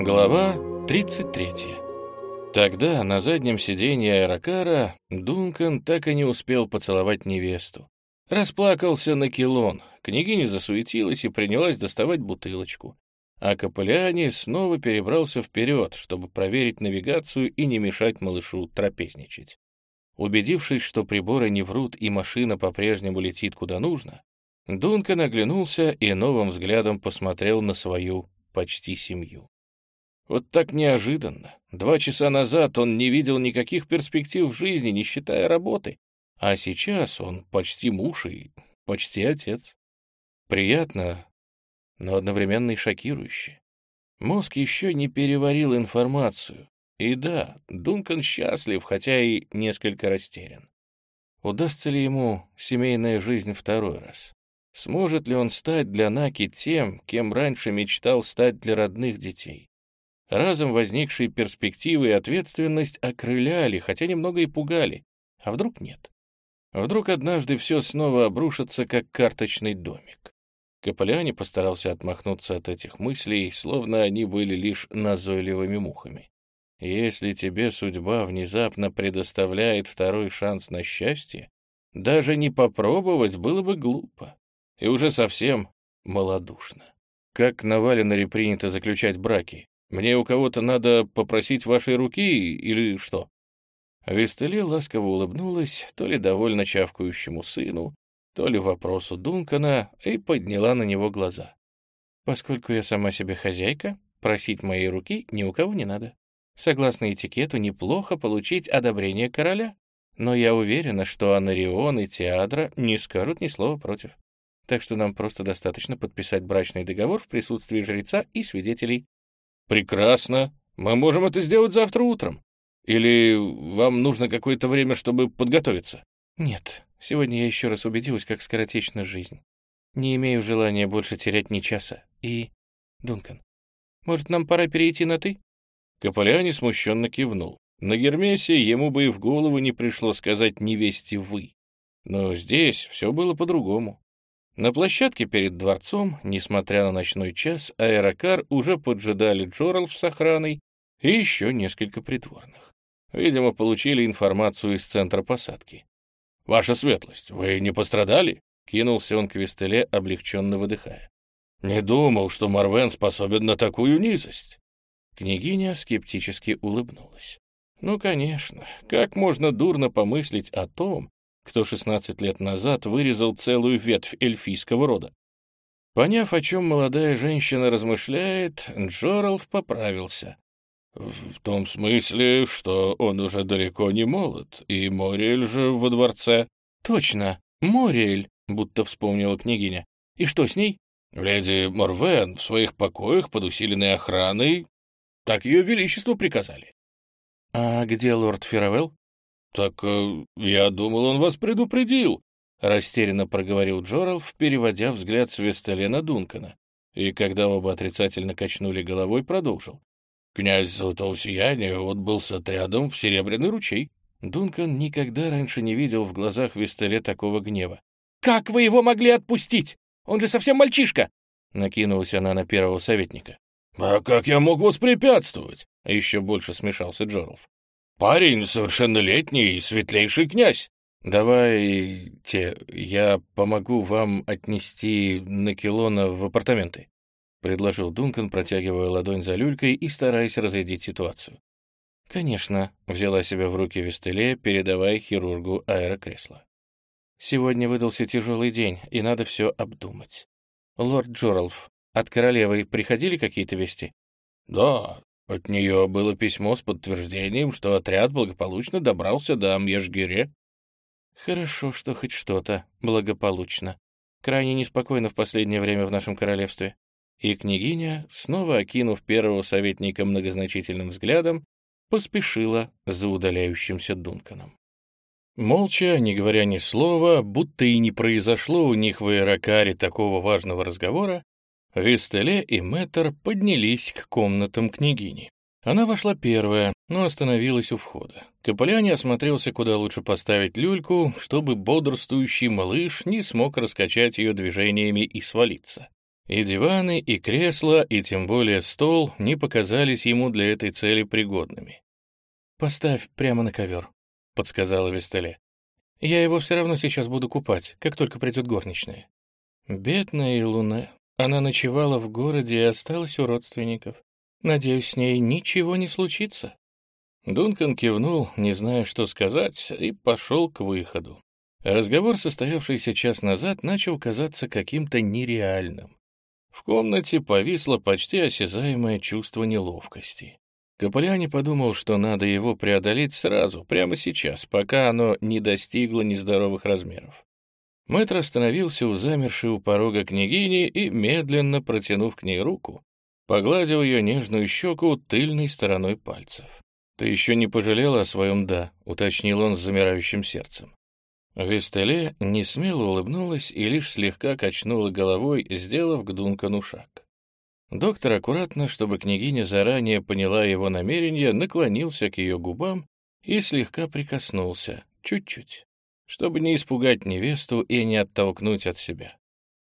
Глава 33. Тогда на заднем сиденье аэрокара Дункан так и не успел поцеловать невесту. Расплакался на килон, княгиня засуетилась и принялась доставать бутылочку. А Капелляни снова перебрался вперед, чтобы проверить навигацию и не мешать малышу трапезничать. Убедившись, что приборы не врут и машина по-прежнему летит куда нужно, Дункан оглянулся и новым взглядом посмотрел на свою почти семью. Вот так неожиданно. Два часа назад он не видел никаких перспектив в жизни, не считая работы. А сейчас он почти муж и почти отец. Приятно, но одновременно и шокирующе. Мозг еще не переварил информацию. И да, Дункан счастлив, хотя и несколько растерян. Удастся ли ему семейная жизнь второй раз? Сможет ли он стать для Наки тем, кем раньше мечтал стать для родных детей? Разом возникшие перспективы и ответственность окрыляли, хотя немного и пугали. А вдруг нет? Вдруг однажды все снова обрушится, как карточный домик. Каполяне постарался отмахнуться от этих мыслей, словно они были лишь назойливыми мухами. Если тебе судьба внезапно предоставляет второй шанс на счастье, даже не попробовать было бы глупо и уже совсем малодушно. Как на Валенаре принято заключать браки? Мне у кого-то надо попросить вашей руки или что?» Вестеле ласково улыбнулась, то ли довольно чавкающему сыну, то ли вопросу Дункана, и подняла на него глаза. «Поскольку я сама себе хозяйка, просить моей руки ни у кого не надо. Согласно этикету, неплохо получить одобрение короля, но я уверена, что Анарион и Теадра не скажут ни слова против. Так что нам просто достаточно подписать брачный договор в присутствии жреца и свидетелей. «Прекрасно. Мы можем это сделать завтра утром. Или вам нужно какое-то время, чтобы подготовиться?» «Нет. Сегодня я еще раз убедилась, как скоротечна жизнь. Не имею желания больше терять ни часа. И... Дункан, может, нам пора перейти на «ты»?» Каполяне смущенно кивнул. На Гермесе ему бы и в голову не пришло сказать невесте «вы». Но здесь все было по-другому. На площадке перед дворцом, несмотря на ночной час, аэрокар уже поджидали Джоралф с охраной и еще несколько придворных. Видимо, получили информацию из центра посадки. «Ваша светлость, вы не пострадали?» — кинулся он к Вестеле, облегченно выдыхая. «Не думал, что Марвен способен на такую низость». Княгиня скептически улыбнулась. «Ну, конечно, как можно дурно помыслить о том, кто 16 лет назад вырезал целую ветвь эльфийского рода. Поняв, о чем молодая женщина размышляет, Джоралф поправился. «В том смысле, что он уже далеко не молод, и Мориэль же во дворце». «Точно, Мориэль», — будто вспомнила княгиня. «И что с ней?» «Леди Морвен в своих покоях под усиленной охраной. Так ее величество приказали». «А где лорд Феравелл?» «Так э, я думал, он вас предупредил», — растерянно проговорил Джоралф, переводя взгляд с Вестеля на Дункана. И когда оба отрицательно качнули головой, продолжил. «Князь Золотого Сияния отбыл с отрядом в Серебряный ручей». Дункан никогда раньше не видел в глазах Вестеле такого гнева. «Как вы его могли отпустить? Он же совсем мальчишка!» Накинулась она на первого советника. «А как я мог воспрепятствовать?» Еще больше смешался Джоралф. Парень совершеннолетний и светлейший князь. Давайте я помогу вам отнести Накилона в апартаменты, предложил Дункан, протягивая ладонь за люлькой и стараясь разрядить ситуацию. «Конечно», — взяла себя в руки Вестеле, передавая хирургу аэрокресло. «Сегодня выдался тяжелый день, и надо все обдумать. Лорд Джоралф, от королевы приходили какие-то вести?» «Да, от нее было письмо с подтверждением, что отряд благополучно добрался до Амьежгире. Хорошо, что хоть что-то благополучно. Крайне неспокойно в последнее время в нашем королевстве. И княгиня, снова окинув первого советника многозначительным взглядом, поспешила за удаляющимся Дунканом. Молча, не говоря ни слова, будто и не произошло у них в Иеракаре такого важного разговора, Вистеле и Мэттер поднялись к комнатам княгини. Она вошла первая, но остановилась у входа. Капелляне осмотрелся, куда лучше поставить люльку, чтобы бодрствующий малыш не смог раскачать ее движениями и свалиться. И диваны, и кресла, и тем более стол не показались ему для этой цели пригодными. «Поставь прямо на ковер», — подсказала Вестеле. «Я его все равно сейчас буду купать, как только придет горничная». Бедная Луна. Она ночевала в городе и осталась у родственников. Надеюсь, с ней ничего не случится. Дункан кивнул, не зная, что сказать, и пошел к выходу. Разговор, состоявшийся час назад, начал казаться каким-то нереальным. В комнате повисло почти осязаемое чувство неловкости. Каполяни подумал, что надо его преодолеть сразу, прямо сейчас, пока оно не достигло нездоровых размеров. Мэтр остановился у замершей у порога княгини и, медленно протянув к ней руку, погладил ее нежную щеку тыльной стороной пальцев. «Ты еще не пожалела о своем «да», — уточнил он с замирающим сердцем. Вестеле не смело улыбнулась и лишь слегка качнула головой, сделав к Дункану шаг. Доктор аккуратно, чтобы княгиня заранее поняла его намерение, наклонился к ее губам и слегка прикоснулся, чуть-чуть, чтобы не испугать невесту и не оттолкнуть от себя.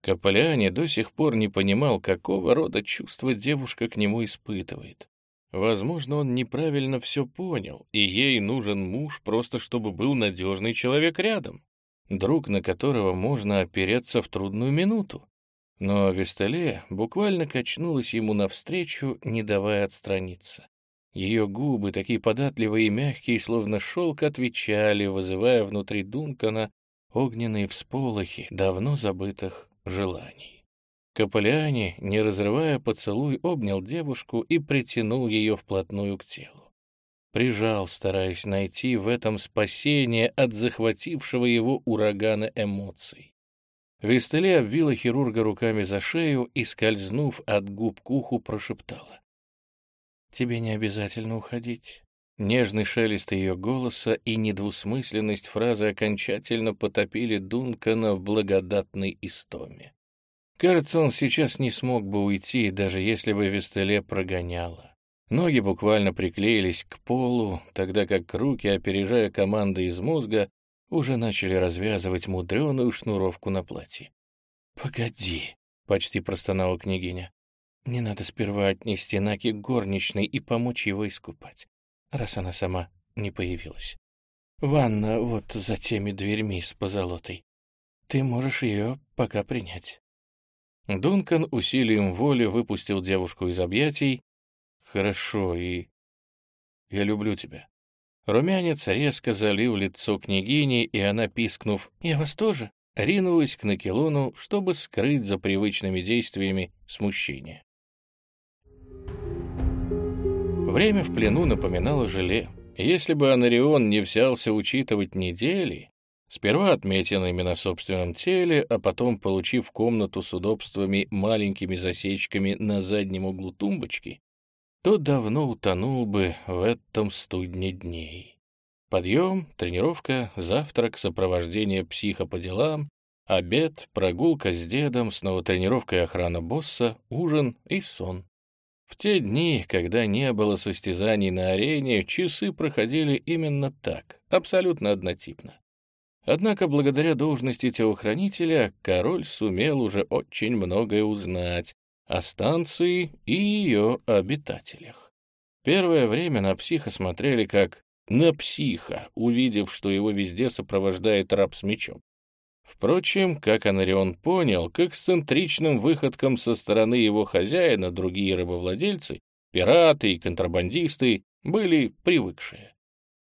Каполиане до сих пор не понимал, какого рода чувства девушка к нему испытывает. Возможно, он неправильно все понял, и ей нужен муж просто чтобы был надежный человек рядом, друг, на которого можно опереться в трудную минуту. Но Вестале буквально качнулась ему навстречу, не давая отстраниться. Ее губы, такие податливые и мягкие, словно шелк, отвечали, вызывая внутри Дункана огненные всполохи давно забытых желаний. Каполиани, не разрывая поцелуй, обнял девушку и притянул ее вплотную к телу. Прижал, стараясь найти в этом спасение от захватившего его урагана эмоций. Вистеле обвила хирурга руками за шею и, скользнув от губ к уху, прошептала. «Тебе не обязательно уходить». Нежный шелест ее голоса и недвусмысленность фразы окончательно потопили Дункана в благодатной истоме. Кажется, он сейчас не смог бы уйти, даже если бы Вестеле прогоняла. Ноги буквально приклеились к полу, тогда как руки, опережая команды из мозга, уже начали развязывать мудреную шнуровку на платье. «Погоди», — почти простонала княгиня. «Мне надо сперва отнести Наки к горничной и помочь его искупать, раз она сама не появилась. Ванна вот за теми дверьми с позолотой. Ты можешь ее пока принять». Дункан усилием воли выпустил девушку из объятий. «Хорошо, и... я люблю тебя». Румянец резко залил лицо княгини, и она, пискнув «Я вас тоже», ринулась к Накелону, чтобы скрыть за привычными действиями смущение. Время в плену напоминало желе. Если бы Анарион не взялся учитывать недели, Сперва отметинами на собственном теле, а потом, получив комнату с удобствами маленькими засечками на заднем углу тумбочки, то давно утонул бы в этом студне дней. Подъем, тренировка, завтрак, сопровождение психа по делам, обед, прогулка с дедом, снова тренировка и охрана босса, ужин и сон. В те дни, когда не было состязаний на арене, часы проходили именно так, абсолютно однотипно. Однако благодаря должности телохранителя король сумел уже очень многое узнать о станции и ее обитателях. Первое время на психа смотрели как на психа, увидев, что его везде сопровождает раб с мечом. Впрочем, как Анарион понял, к эксцентричным выходкам со стороны его хозяина другие рабовладельцы, пираты и контрабандисты были привыкшие.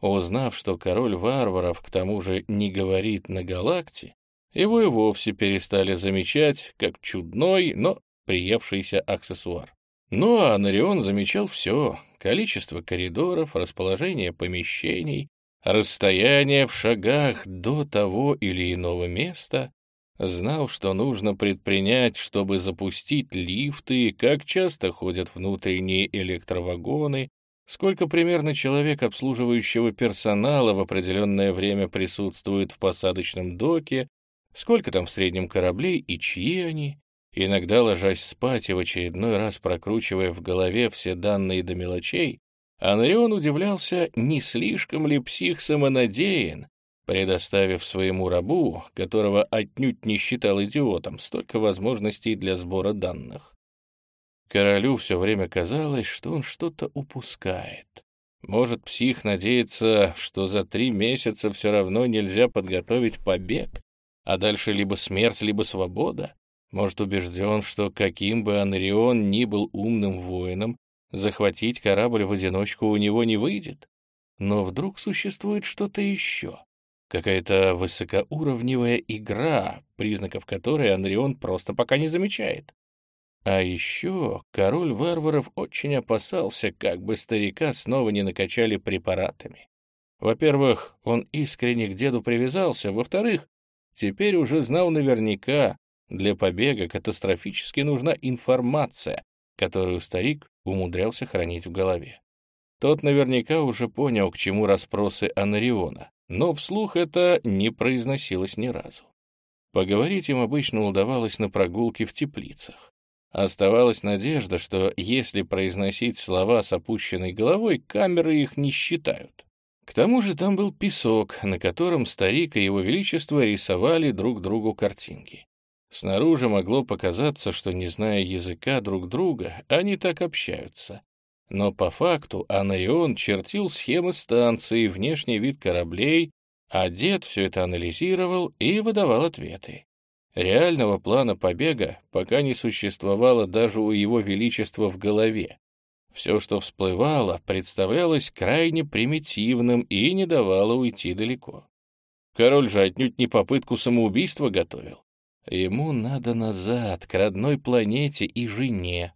Узнав, что король варваров к тому же не говорит на галакте, его и вовсе перестали замечать как чудной, но приевшийся аксессуар. Ну а Анарион замечал все — количество коридоров, расположение помещений, расстояние в шагах до того или иного места, знал, что нужно предпринять, чтобы запустить лифты, как часто ходят внутренние электровагоны, Сколько примерно человек обслуживающего персонала в определенное время присутствует в посадочном доке, сколько там в среднем кораблей и чьи они, иногда ложась спать и в очередной раз прокручивая в голове все данные до мелочей, Анрион удивлялся, не слишком ли псих самонадеян, предоставив своему рабу, которого отнюдь не считал идиотом, столько возможностей для сбора данных. Королю все время казалось, что он что-то упускает. Может, псих надеется, что за три месяца все равно нельзя подготовить побег, а дальше либо смерть, либо свобода? Может, убежден, что каким бы Анрион ни был умным воином, захватить корабль в одиночку у него не выйдет? Но вдруг существует что-то еще? Какая-то высокоуровневая игра, признаков которой Анрион просто пока не замечает. А еще король варваров очень опасался, как бы старика снова не накачали препаратами. Во-первых, он искренне к деду привязался, во-вторых, теперь уже знал наверняка, для побега катастрофически нужна информация, которую старик умудрялся хранить в голове. Тот наверняка уже понял, к чему расспросы Анариона, но вслух это не произносилось ни разу. Поговорить им обычно удавалось на прогулке в теплицах. Оставалась надежда, что если произносить слова с опущенной головой, камеры их не считают. К тому же там был песок, на котором старик и его величество рисовали друг другу картинки. Снаружи могло показаться, что, не зная языка друг друга, они так общаются. Но по факту Анарион чертил схемы станции, внешний вид кораблей, а дед все это анализировал и выдавал ответы. Реального плана побега пока не существовало даже у его величества в голове. Все, что всплывало, представлялось крайне примитивным и не давало уйти далеко. Король же отнюдь не попытку самоубийства готовил. Ему надо назад, к родной планете и жене.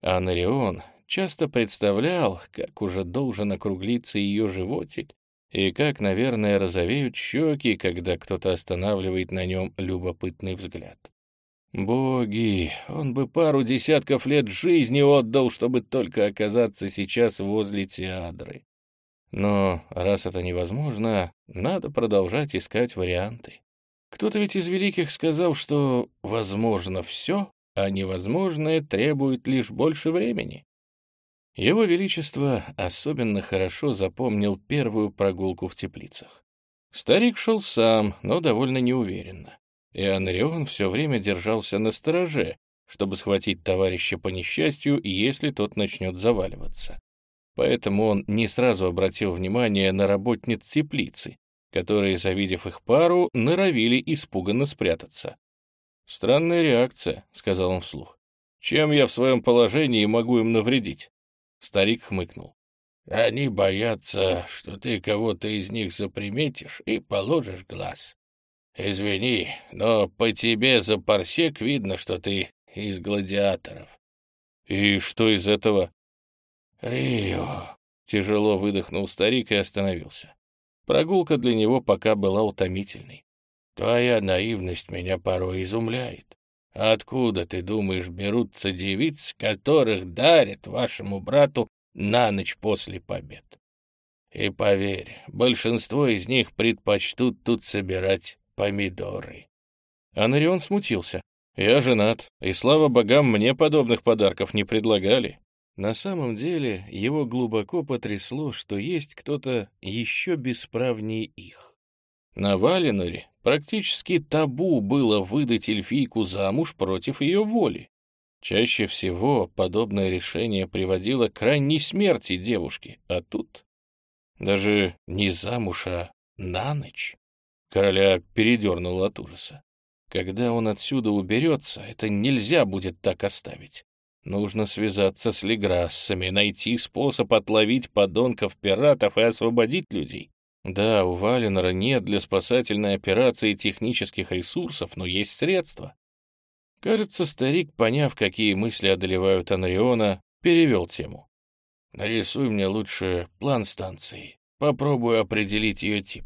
Анарион часто представлял, как уже должен округлиться ее животик, и как, наверное, розовеют щеки, когда кто-то останавливает на нем любопытный взгляд. Боги, он бы пару десятков лет жизни отдал, чтобы только оказаться сейчас возле театры. Но раз это невозможно, надо продолжать искать варианты. Кто-то ведь из великих сказал, что возможно все, а невозможное требует лишь больше времени. Его Величество особенно хорошо запомнил первую прогулку в теплицах. Старик шел сам, но довольно неуверенно. И Анрион все время держался на стороже, чтобы схватить товарища по несчастью, если тот начнет заваливаться. Поэтому он не сразу обратил внимание на работниц теплицы, которые, завидев их пару, норовили испуганно спрятаться. «Странная реакция», — сказал он вслух. «Чем я в своем положении могу им навредить?» Старик хмыкнул. «Они боятся, что ты кого-то из них заприметишь и положишь глаз. Извини, но по тебе за парсек видно, что ты из гладиаторов». «И что из этого?» «Рио», — тяжело выдохнул старик и остановился. Прогулка для него пока была утомительной. «Твоя наивность меня порой изумляет. Откуда, ты думаешь, берутся девиц, которых дарят вашему брату на ночь после побед? И поверь, большинство из них предпочтут тут собирать помидоры. Анарион смутился. Я женат, и, слава богам, мне подобных подарков не предлагали. На самом деле, его глубоко потрясло, что есть кто-то еще бесправнее их. На Валеноре Практически табу было выдать эльфийку замуж против ее воли. Чаще всего подобное решение приводило к ранней смерти девушки, а тут даже не замуж, а на ночь. Короля передернуло от ужаса. Когда он отсюда уберется, это нельзя будет так оставить. Нужно связаться с Леграссами, найти способ отловить подонков-пиратов и освободить людей. Да, у Валенора нет для спасательной операции технических ресурсов, но есть средства. Кажется, старик, поняв, какие мысли одолевают Анриона, перевел тему. «Нарисуй мне лучше план станции. Попробую определить ее тип».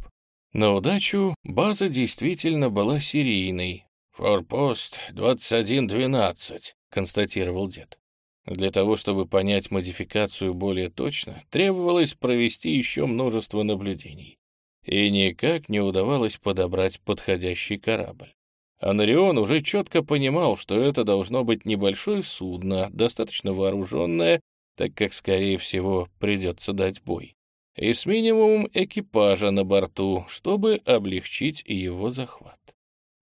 На удачу база действительно была серийной. «Форпост 2112», — констатировал дед. Для того, чтобы понять модификацию более точно, требовалось провести еще множество наблюдений. И никак не удавалось подобрать подходящий корабль. Анарион уже четко понимал, что это должно быть небольшое судно, достаточно вооруженное, так как, скорее всего, придется дать бой. и с минимумом экипажа на борту, чтобы облегчить его захват.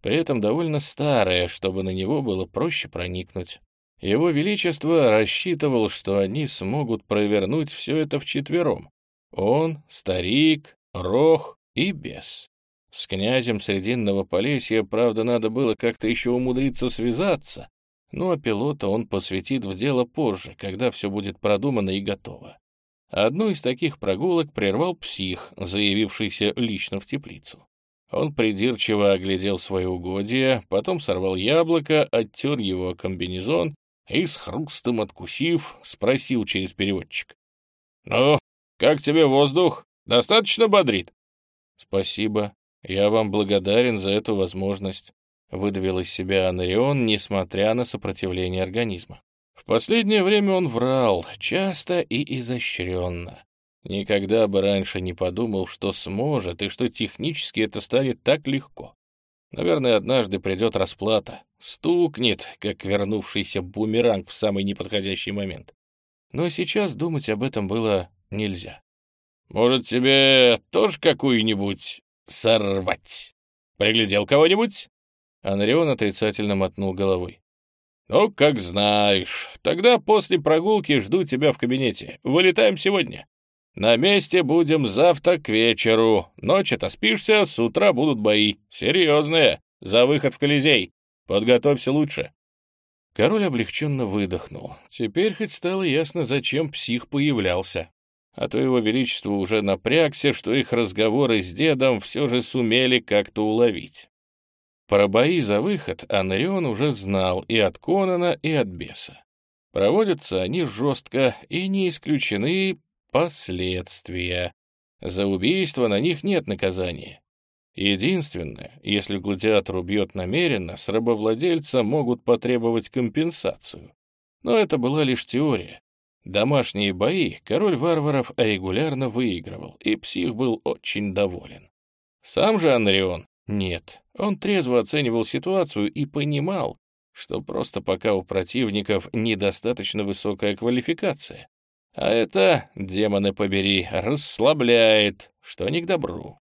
При этом довольно старое, чтобы на него было проще проникнуть. Его Величество рассчитывал, что они смогут провернуть все это вчетвером. Он, старик, Рох и бес. С князем Срединного Полесья, правда, надо было как-то еще умудриться связаться, ну а пилота он посвятит в дело позже, когда все будет продумано и готово. Одну из таких прогулок прервал псих, заявившийся лично в теплицу. Он придирчиво оглядел свои угодья, потом сорвал яблоко, оттер его комбинезон и, с хрустом откусив, спросил через переводчик. «Ну, как тебе воздух? Достаточно бодрит?» «Спасибо. Я вам благодарен за эту возможность», — выдавил из себя Анарион, несмотря на сопротивление организма. В последнее время он врал, часто и изощренно. Никогда бы раньше не подумал, что сможет и что технически это станет так легко. Наверное, однажды придет расплата, стукнет, как вернувшийся бумеранг в самый неподходящий момент. Но сейчас думать об этом было нельзя. «Может, тебе тоже какую-нибудь сорвать? Приглядел кого-нибудь?» Анрион отрицательно мотнул головой. «Ну, как знаешь. Тогда после прогулки жду тебя в кабинете. Вылетаем сегодня. На месте будем завтра к вечеру. Ночь отоспишься, с утра будут бои. Серьезные. За выход в Колизей. Подготовься лучше». Король облегченно выдохнул. Теперь хоть стало ясно, зачем псих появлялся. А то его величество уже напрягся, что их разговоры с дедом все же сумели как-то уловить. Про бои за выход Анрион уже знал и от Конана, и от Беса. Проводятся они жестко, и не исключены последствия. За убийство на них нет наказания. Единственное, если гладиатор убьет намеренно, с рабовладельца могут потребовать компенсацию. Но это была лишь теория. Домашние бои король варваров регулярно выигрывал, и псих был очень доволен. Сам же Анрион нет. Он трезво оценивал ситуацию и понимал, что просто пока у противников недостаточно высокая квалификация. А это, демоны побери, расслабляет, что не к добру.